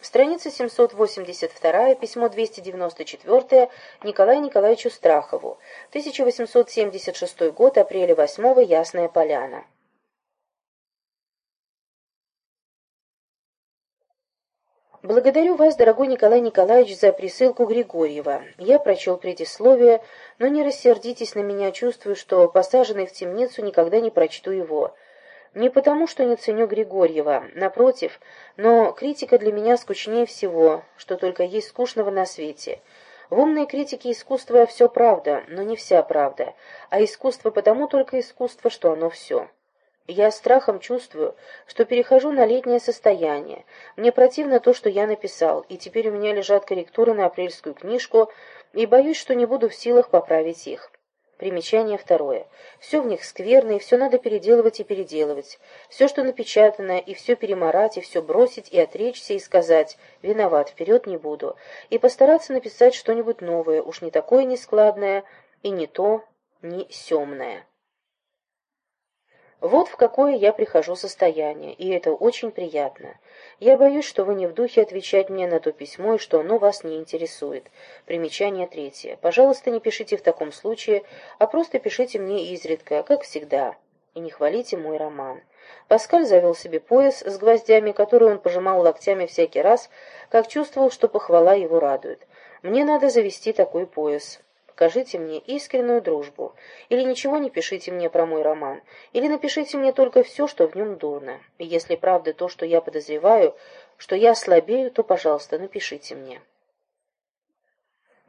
Страница 782, письмо 294 Николаю Николаевичу Страхову. 1876 год, апреля 8 Ясная Поляна. Благодарю вас, дорогой Николай Николаевич, за присылку Григорьева. Я прочел предисловие, но не рассердитесь на меня, чувствую, что посаженный в темницу никогда не прочту его. Не потому, что не ценю Григорьева, напротив, но критика для меня скучнее всего, что только есть скучного на свете. В умной критике искусства все правда, но не вся правда, а искусство потому только искусство, что оно все. Я страхом чувствую, что перехожу на летнее состояние. Мне противно то, что я написал, и теперь у меня лежат корректуры на апрельскую книжку, и боюсь, что не буду в силах поправить их. Примечание второе. Все в них скверно, и все надо переделывать и переделывать. Все, что напечатано, и все переморать, и все бросить, и отречься, и сказать «виноват, вперед не буду», и постараться написать что-нибудь новое, уж не такое нескладное, и не то, не семное. Вот в какое я прихожу состояние, и это очень приятно. Я боюсь, что вы не в духе отвечать мне на то письмо, и что оно вас не интересует. Примечание третье. Пожалуйста, не пишите в таком случае, а просто пишите мне изредка, как всегда. И не хвалите мой роман. Паскаль завел себе пояс с гвоздями, который он пожимал локтями всякий раз, как чувствовал, что похвала его радует. Мне надо завести такой пояс. Покажите мне искреннюю дружбу. Или ничего не пишите мне про мой роман. Или напишите мне только все, что в нем дурно. И если правда то, что я подозреваю, что я слабею, то, пожалуйста, напишите мне.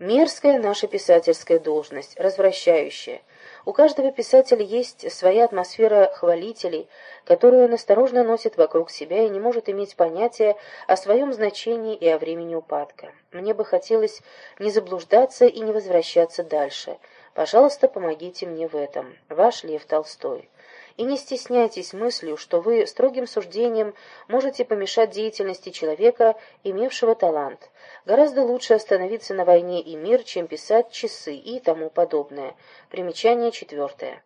Мерзкая наша писательская должность, развращающая. У каждого писателя есть своя атмосфера хвалителей, которую он осторожно носит вокруг себя и не может иметь понятия о своем значении и о времени упадка. Мне бы хотелось не заблуждаться и не возвращаться дальше. Пожалуйста, помогите мне в этом. Ваш Лев Толстой и не стесняйтесь мыслью, что вы строгим суждением можете помешать деятельности человека, имевшего талант. Гораздо лучше остановиться на войне и мир, чем писать часы и тому подобное. Примечание четвертое.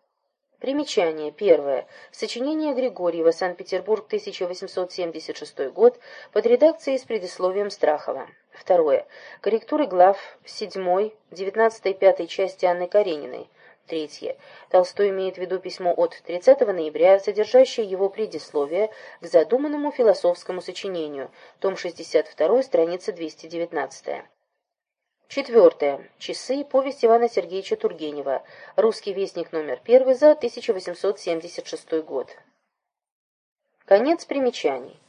Примечание. Первое. Сочинение Григорьева, Санкт-Петербург, 1876 год, под редакцией с предисловием Страхова. Второе. Корректуры глав 7, 19 и 5 части Анны Карениной. Третье. Толстой имеет в виду письмо от 30 ноября, содержащее его предисловие к задуманному философскому сочинению, том 62, страница 219. Четвертое. Часы. Повесть Ивана Сергеевича Тургенева. Русский вестник номер 1 за 1876 год. Конец примечаний.